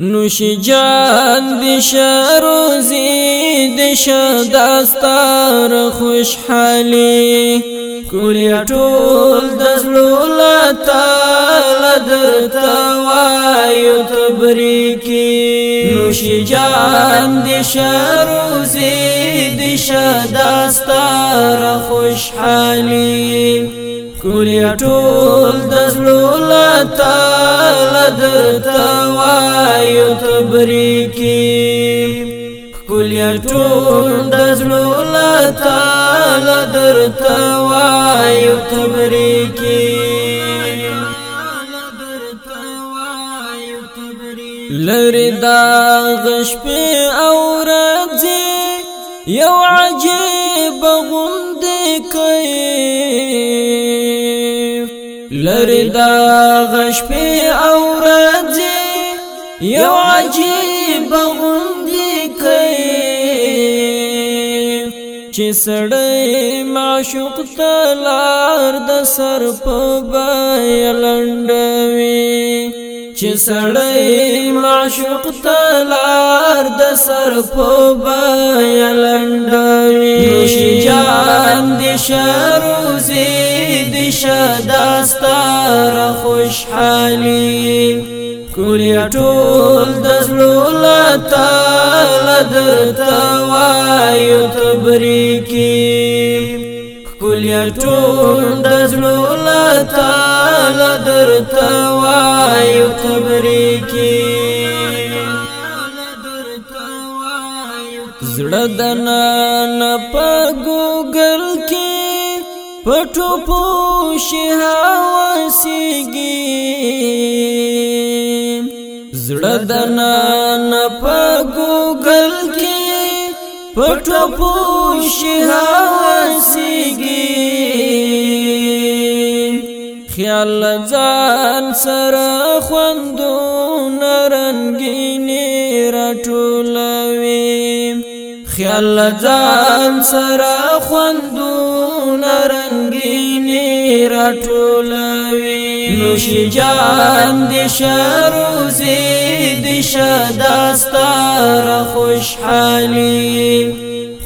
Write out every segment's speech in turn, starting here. نوش جان دش روزی دش داستار خوشحالی کلی ټول دزلولا تعالی درتا وایو تبریکی نوش جان دش روزی دش داستار خوشحالی کلی ټول دزلولا تعالی درتا وایو تبریکی کلی ټول د زړه تعالی درتا وایو تبریکی لری دا غش په اورځي یو عجیب غوند کوي لری دا عجیب غوندې کوي چې سړی معشوق ته لار د سر په بیه لنډوي چې سړی معشوق ته لار د سر په بیه لنډوي شجان دي شرو ګوري ټول د زړه تعالی درته وایو تبریکی ګوري ټول د زړه تعالی درته وایو تبریکی زړه د نن په ګوګل کې پټو پوښه واسيږي زړه د نن په ګوګل کې پټو پوښي هوسيږي خیال ځان سره خوندو نرنګيني راټولوي خیال ځان سره خوندو نرنګيني راټولوي نوشی جان دیشا روزی دیشا داستار خوشحالی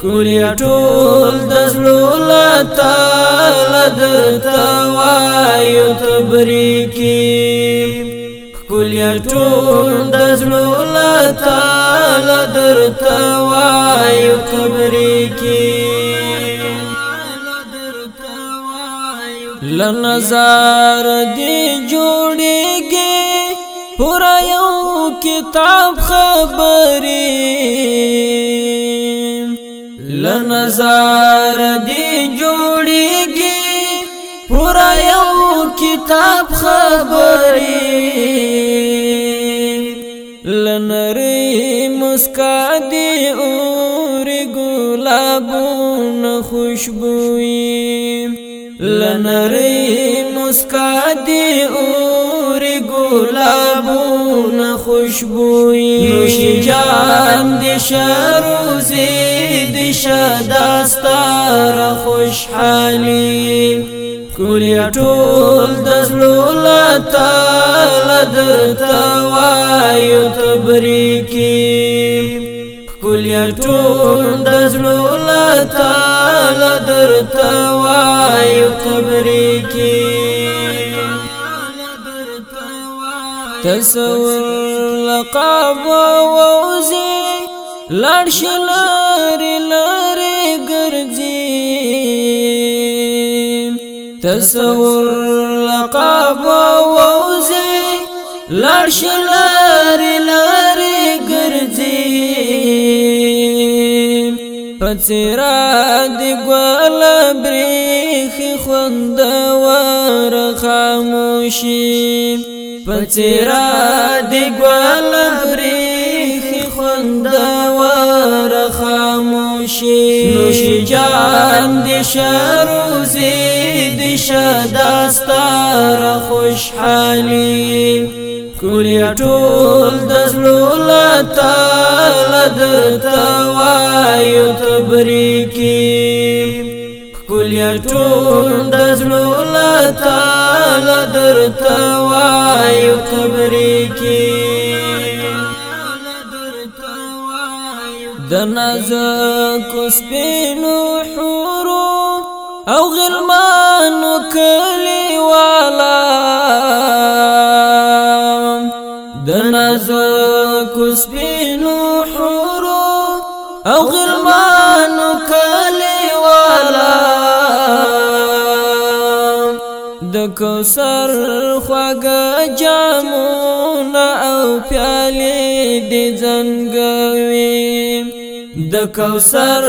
کلی ټول دزلولا تالد توایو تبریکی کلی ټول دزلولا تالد توایو تبریکی لنظر دی جوړیږي پر یو کتاب خبرې لنظر دی جوړیږي پر یو کتاب خبرې لنری مسکا دی اور ګلابونه خوشبوئی نری مسکا دی اور گلابون خوشبوئی نوشی جان دی شروزی دی شداستار خوشحالی کلی ټول دزلولا تالا درتا وایو تبریکی ټول د زړه لا تعالی درته وایو تبریکی تصور لقب ووزي لړش لاري لاري ګرځي تصور لقب ووزي لړش پڅرا د ګل بریخ خوند ور خاموشي پڅرا د ګل بریخ خوند ور خاموشي نوش جان د شروزي د شدا کوریا ټول د زړه تعالی د توایو تبریکی کوریا ټول د زړه تعالی د توایو تبریکی د نازک سپینو حورو او غلمانو کلی والا زکو سپینو حورو او غرمانو کالی والا د کوثر خواګه جامونه او پیالې دي زنګوي د کوثر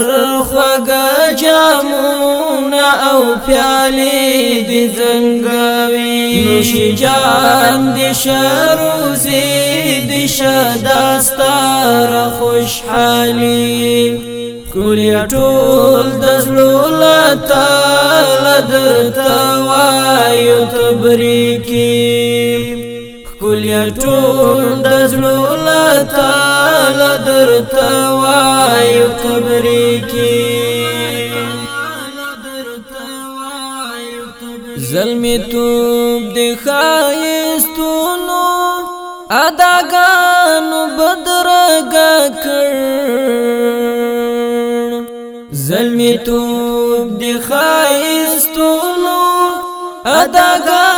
خوګه جامونه او پیالې دي زنګوي نوشي جان دي شروزي دي شداستار خوشحالي کولی ټول د زړه تعالی درته وایو تبریکی ټول د زړه لا تعالی درته وایو قبرې کې زلمی توب دی خایستونو اداګانو بدرګه کړ زلمی توب دی خایستونو اداګانو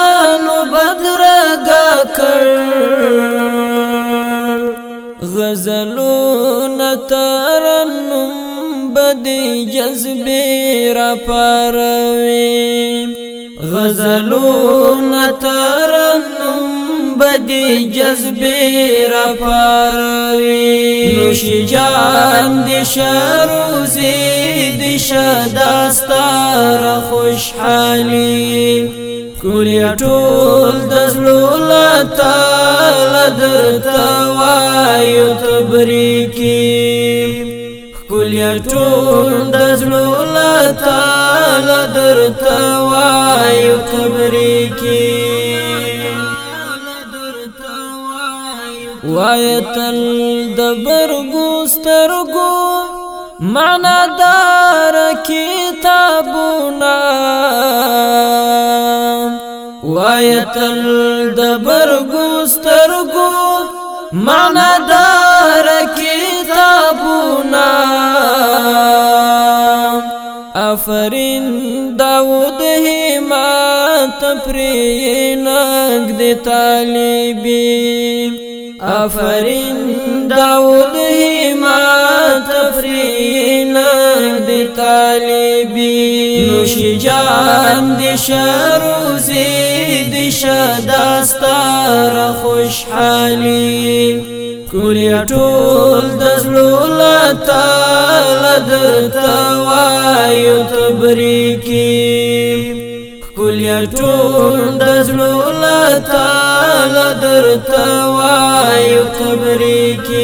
غزلو نترنم بدی جذبی را پاروی غزلو نترنم بدی جذبی را پاروی نوشی جان دی شروزی دی شداستا را خوشحالی کولیا ټول د زړه تعالی درته وایو تبریکی کولیا ټول د زړه تعالی درته وایو تبریکی وایتل د برګو سترګو معنا دار کتل د برګو سترګو معنا دار کتابونه افرین داود همت پرې نګ د طالبین افرین داود همت افرین دی طالبی نوشی جان دی شروزی دی شداستار خوشحالی کلی ټول د زړه تعالی د توایو تبریکی ګلیا ټول د زړه تعالی درته وایو قبر کې